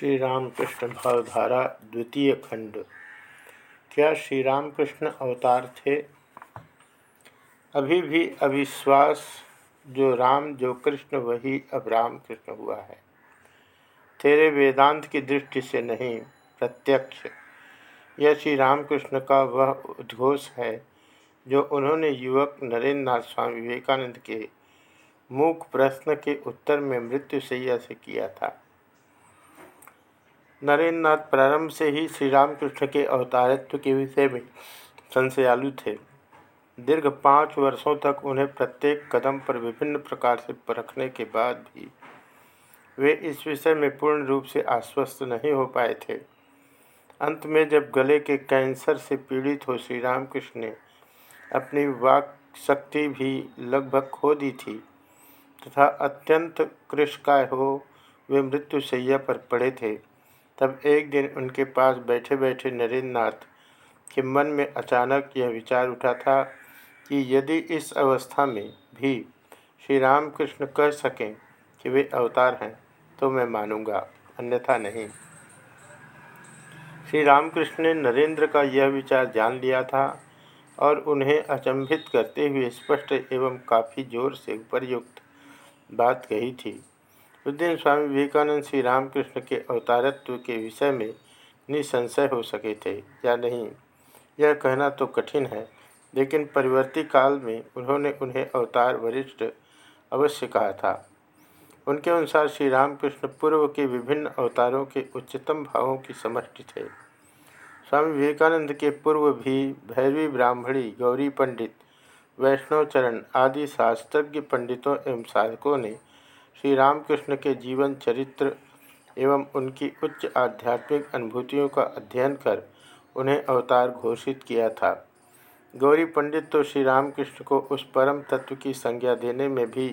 श्री रामकृष्ण भावधारा द्वितीय खंड। क्या श्री रामकृष्ण अवतार थे? अभी भी अविश्वास जो राम, जो कृष्ण, वही अब राम कृष्ण हुआ है। तेरे वेदांत की दृष्टि से नहीं, प्रत्यक्ष। यह श्री रामकृष्ण का वह उद्घोष है, जो उन्होंने युवक नरेंद्र नाथ स्वामी विवेकानंद के मूक प्रश्न के उत्तर में मृत्यु सैया से किया था। नरेंद्र नाथ प्रारंभ से ही श्री रामकृष्ण के अवतारित्व के विषय में संशयालु थे। दीर्घ पाँच वर्षों तक उन्हें प्रत्येक कदम पर विभिन्न प्रकार से परखने के बाद भी वे इस विषय में पूर्ण रूप से आश्वस्त नहीं हो पाए थे। अंत में जब गले के कैंसर से पीड़ित हो श्री रामकृष्ण ने अपनी वाक शक्ति भी लगभग खो दी थी तथा अत्यंत कृषकाय हो वे मृत्यु सैया पर पड़े थे। तब एक दिन उनके पास बैठे बैठे नरेंद्र नाथ के मन में अचानक यह विचार उठा था कि यदि इस अवस्था में भी श्री रामकृष्ण कह सकें कि वे अवतार हैं तो मैं मानूँगा, अन्यथा नहीं। श्री रामकृष्ण ने नरेंद्र का यह विचार जान लिया था और उन्हें अचंभित करते हुए स्पष्ट एवं काफ़ी ज़ोर से उपरयुक्त बात कही थी। उस दिन स्वामी विवेकानंद श्री रामकृष्ण के अवतारत्व के विषय में निसंशय हो सके थे या नहीं? यह कहना तो कठिन है, लेकिन परिवर्ती काल में उन्होंने उन्हें अवतार वरिष्ठ अवश्य कहा था। उनके अनुसार श्री रामकृष्ण पूर्व के विभिन्न अवतारों के उच्चतम भावों की समष्टि थे। स्वामी विवेकानंद के पूर्व भी भैरवी ब्राह्मणी, गौरी पंडित, वैष्णवचरण आदि शास्त्रज्ञ पंडितों एवं साधकों ने श्री रामकृष्ण के जीवन, चरित्र एवं उनकी उच्च आध्यात्मिक अनुभूतियों का अध्ययन कर उन्हें अवतार घोषित किया था। गौरी पंडित तो श्री रामकृष्ण को उस परम तत्व की संज्ञा देने में भी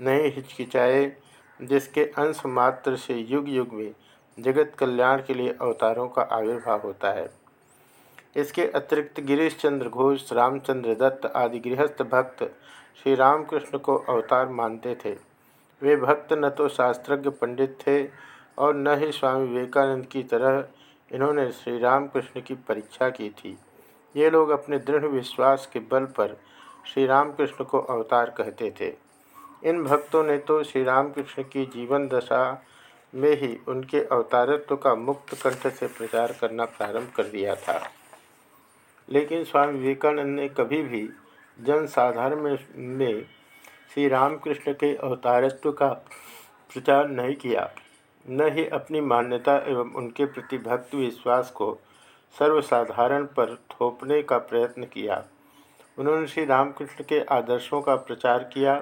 नहीं हिचकिचाए, जिसके अंश मात्र से युग युग में जगत कल्याण के लिए अवतारों का आविर्भाव होता है। इसके अतिरिक्त गिरीश चंद्र घोष, रामचंद्र दत्त आदि गृहस्थ भक्त श्री रामकृष्ण को अवतार मानते थे। वे भक्त न तो शास्त्रज्ञ पंडित थे और न ही स्वामी विवेकानंद की तरह इन्होंने श्री रामकृष्ण की परीक्षा की थी। ये लोग अपने दृढ़ विश्वास के बल पर श्री रामकृष्ण को अवतार कहते थे। इन भक्तों ने तो श्री रामकृष्ण की जीवन दशा में ही उनके अवतारत्व का मुक्त कंठ से प्रचार करना प्रारंभ कर दिया था। लेकिन स्वामी विवेकानंद ने कभी भी जनसाधारण में, में श्री रामकृष्ण के अवतारत्व का प्रचार नहीं किया, न ही अपनी मान्यता एवं उनके प्रति भक्त विश्वास को सर्वसाधारण पर थोपने का प्रयत्न किया। उन्होंने श्री रामकृष्ण के आदर्शों का प्रचार किया,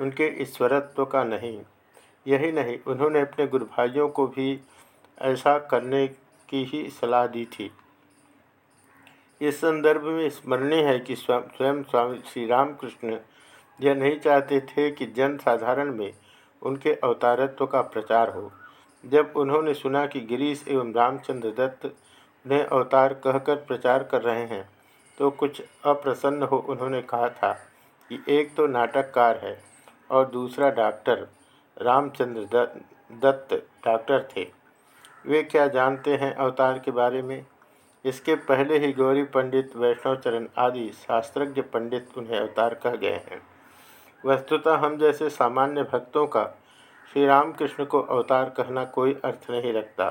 उनके ईश्वरत्व का नहीं। यही नहीं, उन्होंने अपने गुरु भाइयों को भी ऐसा करने की ही सलाह दी थी। इस संदर्भ में स्मरणीय है कि स्वयं स्वामी श्री रामकृष्ण यह नहीं चाहते थे कि जन साधारण में उनके अवतारत्व का प्रचार हो। जब उन्होंने सुना कि गिरीश एवं रामचंद्र दत्त उन्हें अवतार कहकर प्रचार कर रहे हैं तो कुछ अप्रसन्न हो उन्होंने कहा था कि एक तो नाटककार है और दूसरा डॉक्टर, रामचंद्र दत्त डॉक्टर थे। वे क्या जानते हैं अवतार के बारे में? इसके पहले ही गौरी पंडित वैष्णवचरण आदि शास्त्रज्ञ पंडित उन्हें अवतार कह गए हैं। वस्तुतः हम जैसे सामान्य भक्तों का श्री रामकृष्ण को अवतार कहना कोई अर्थ नहीं रखता।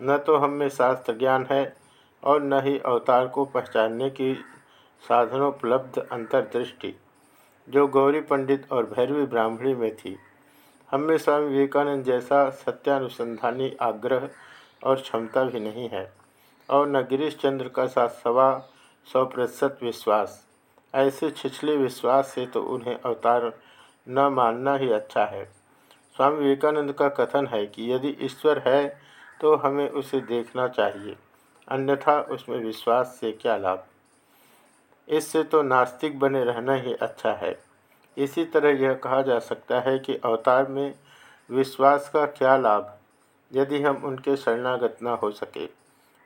न तो हम में शास्त्र ज्ञान है और न ही अवतार को पहचानने की साधनोपलब्ध अंतर्दृष्टि, जो गौरी पंडित और भैरवी ब्राह्मणी में थी। हम में स्वामी विवेकानंद जैसा सत्यानुसंधानी आग्रह और क्षमता भी नहीं है और न गिरीश चंद्र का सा सवा सौ प्रतिशत विश्वास। ऐसे छिछले विश्वास से तो उन्हें अवतार न मानना ही अच्छा है। स्वामी विवेकानंद का कथन है कि यदि ईश्वर है तो हमें उसे देखना चाहिए, अन्यथा उसमें विश्वास से क्या लाभ? इससे तो नास्तिक बने रहना ही अच्छा है। इसी तरह यह कहा जा सकता है कि अवतार में विश्वास का क्या लाभ? यदि हम उनके शरणागत न हो सके,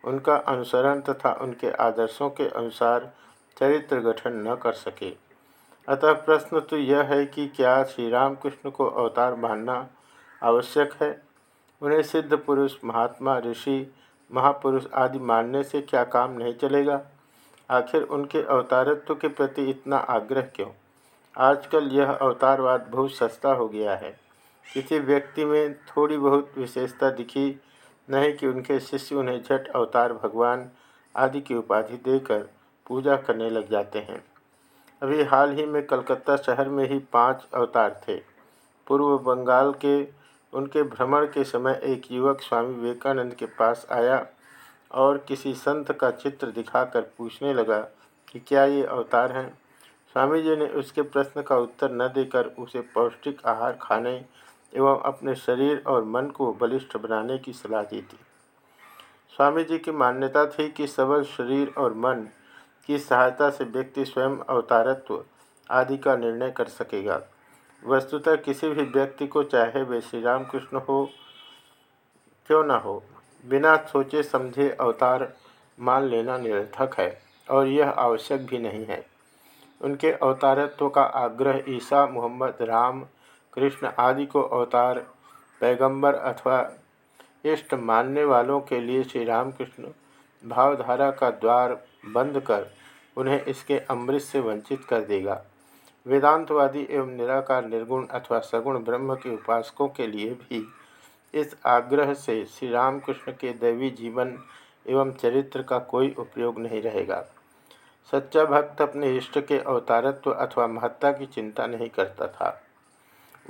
उनका अनुसरण तथा उनके आदर्शों के अनुसार चरित्र गठन न कर सके। अतः प्रश्न तो यह है कि क्या श्री रामकृष्ण को अवतार मानना आवश्यक है? उन्हें सिद्ध पुरुष, महात्मा, ऋषि, महापुरुष आदि मानने से क्या काम नहीं चलेगा? आखिर उनके अवतारत्व के प्रति इतना आग्रह क्यों? आजकल यह अवतारवाद बहुत सस्ता हो गया है। किसी व्यक्ति में थोड़ी बहुत विशेषता दिखी नहीं कि उनके शिष्य उन्हें झट अवतार भगवान आदि की उपाधि देकर पूजा करने लग जाते हैं। अभी हाल ही में कलकत्ता शहर में ही पाँच अवतार थे। पूर्व बंगाल के, उनके भ्रमण के समय एक युवक स्वामी विवेकानंद के पास आया और किसी संत का चित्र दिखाकर पूछने लगा कि क्या ये अवतार हैं? स्वामी जी ने उसके प्रश्न का उत्तर न देकर उसे पौष्टिक आहार खाने एवं अपने शरीर और मन को बलिष्ठ बनाने की सलाह दी थी। स्वामी जी की मान्यता थी कि सबल शरीर और मन की सहायता से व्यक्ति स्वयं अवतारत्व आदि का निर्णय कर सकेगा। वस्तुतः किसी भी व्यक्ति को चाहे वे श्री रामकृष्ण हो, क्यों न हो, बिना सोचे समझे अवतार मान लेना निरर्थक है और यह आवश्यक भी नहीं है। उनके अवतारत्व का आग्रह ईसा, मोहम्मद, राम, कृष्ण आदि को अवतार, पैगंबर अथवा इष्ट मानने वालों के लिए श्री रामकृष्ण भावधारा का द्वार बंद कर, उन्हें इसके अमृत से वंचित कर देगा। वेदांतवादी एवं निराकार, निर्गुण अथवा सगुण ब्रह्म के उपासकों के लिए भी इस आग्रह से श्री रामकृष्ण के दैवी जीवन एवं चरित्र का कोई उपयोग नहीं रहेगा। सच्चा भक्त अपने इष्ट के अवतारत्व अथवा महत्ता की चिंता नहीं करता था।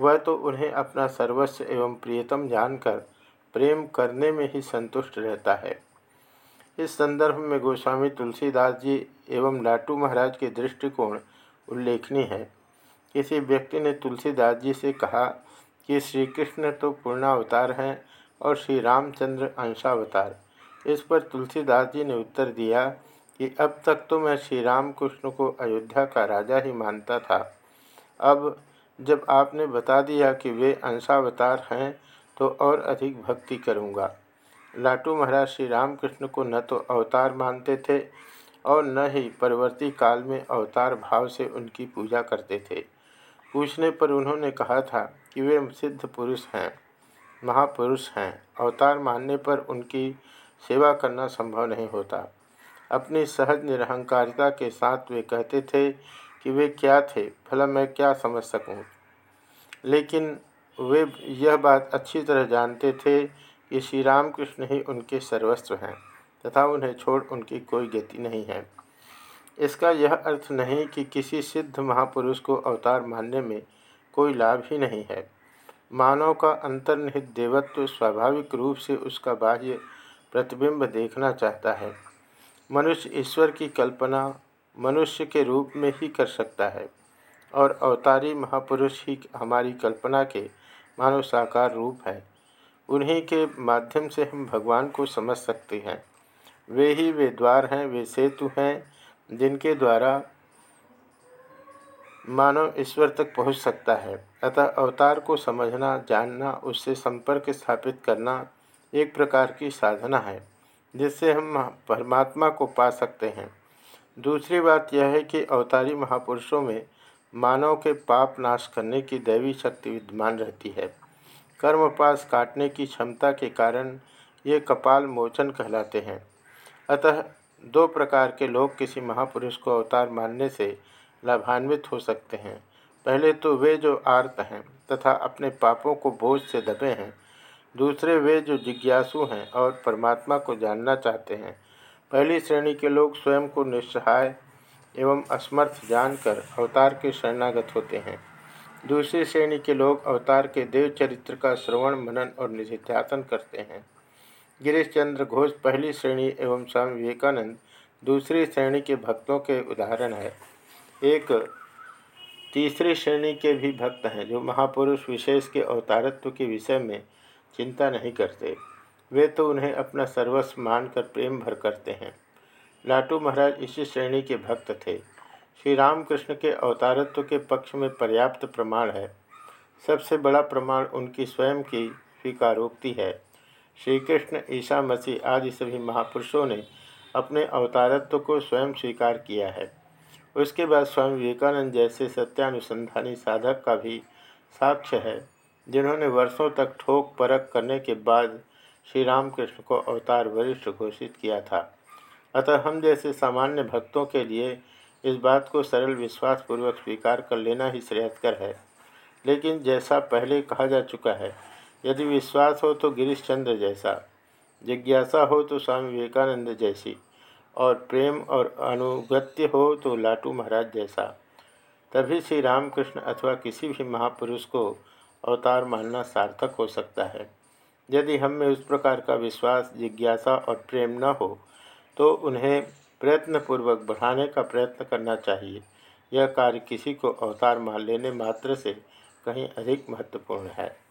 वह तो उन्हें अपना सर्वस्व एवं प्रियतम जानकर प्रेम करने में ही संतुष्ट रहता है। इस संदर्भ में गोस्वामी तुलसीदास जी एवं लाटू महाराज के दृष्टिकोण उल्लेखनीय है। किसी व्यक्ति ने तुलसीदास जी से कहा कि श्री कृष्ण तो पूर्णावतार हैं और श्री रामचंद्र अंशावतार। इस पर तुलसीदास जी ने उत्तर दिया कि अब तक तो मैं श्री राम कृष्ण को अयोध्या का राजा ही मानता था। अब जब आपने बता दिया कि वे अंशावतार हैं तो और अधिक भक्ति करूँगा। लाटू महाराज श्री रामकृष्ण को न तो अवतार मानते थे और न ही परवर्ती काल में अवतार भाव से उनकी पूजा करते थे। पूछने पर उन्होंने कहा था कि वे सिद्ध पुरुष हैं, महापुरुष हैं। अवतार मानने पर उनकी सेवा करना संभव नहीं होता। अपनी सहज निरहंकारिता के साथ वे कहते थे कि वे क्या थे, भला मैं क्या समझ सकूँ? लेकिन वे यह बात अच्छी तरह जानते थे कि श्री रामकृष्ण ही उनके सर्वस्व हैं, तथा उन्हें छोड़ उनकी कोई गति नहीं है। इसका यह अर्थ नहीं कि किसी सिद्ध महापुरुष को अवतार मानने में कोई लाभ ही नहीं है। मानव का अंतर्निहित देवत्व स्वाभाविक रूप से उसका बाह्य प्रतिबिंब देखना चाहता है। मनुष्य ईश्वर की कल्पना मनुष्य के रूप में ही कर सकता है, और अवतारी महापुरुष ही हमारी कल्पना के मानव साकार रूप है। उन्हीं के माध्यम से हम भगवान को समझ सकते हैं। वे ही वे द्वार हैं, वे सेतु हैं, जिनके द्वारा मानव ईश्वर तक पहुँच सकता है। अतः अवतार को समझना, जानना, उससे संपर्क स्थापित करना एक प्रकार की साधना है, जिससे हम परमात्मा को पा सकते हैं। दूसरी बात यह है कि अवतारी महापुरुषों में मानव के पाप नाश करने की दैवी शक्ति विद्यमान रहती है। कर्मपास काटने की क्षमता के कारण ये कपाल मोचन कहलाते हैं। अतः दो प्रकार के लोग किसी महापुरुष को अवतार मानने से लाभान्वित हो सकते हैं। पहले तो वे जो आर्त हैं तथा अपने पापों को बोझ से दबे हैं। दूसरे वे जो जिज्ञासु हैं और परमात्मा को जानना चाहते हैं। पहली श्रेणी के लोग स्वयं को निस्सहाय एवं असमर्थ जानकर अवतार के शरणागत होते हैं। दूसरी श्रेणी के लोग अवतार के देव चरित्र का श्रवण, मनन और निधिध्यासन करते हैं। गिरीश चंद्र घोष पहली श्रेणी एवं स्वामी विवेकानंद दूसरी श्रेणी के भक्तों के उदाहरण है। एक, तीसरी श्रेणी के भी भक्त हैं जो महापुरुष विशेष के अवतारत्व के विषय में चिंता नहीं करते। वे तो उन्हें अपना सर्वस्व मानकर प्रेम भर करते हैं। लाटू महाराज इसी श्रेणी के भक्त थे। श्री रामकृष्ण के अवतारत्व के पक्ष में पर्याप्त प्रमाण है। सबसे बड़ा प्रमाण उनकी स्वयं की स्वीकारोक्ति है। श्री कृष्ण ईसा मसीह आदि सभी महापुरुषों ने अपने अवतारत्व को स्वयं स्वीकार किया है। उसके बाद स्वामी विवेकानंद जैसे सत्यानुसंधानी साधक का भी साक्ष्य है, जिन्होंने वर्षों तक ठोक परख करने के बाद श्री रामकृष्ण को अवतार वरिष्ठ घोषित किया था। अतः हम जैसे सामान्य भक्तों के लिए इस बात को सरल विश्वास पूर्वक स्वीकार कर लेना ही श्रेयस्कर है। लेकिन जैसा पहले कहा जा चुका है, यदि विश्वास हो तो गिरीश चंद्र जैसा, जिज्ञासा हो तो स्वामी विवेकानंद जैसी, और प्रेम और अनुगत्य हो तो लाटू महाराज जैसा, तभी श्री रामकृष्ण अथवा किसी भी महापुरुष को अवतार मानना सार्थक हो सकता है। यदि हम में उस प्रकार का विश्वास, जिज्ञासा और प्रेम न हो तो उन्हें प्रयत्नपूर्वक बढ़ाने का प्रयत्न करना चाहिए। यह कार्य किसी को अवतार मान लेने मात्र से कहीं अधिक महत्वपूर्ण है।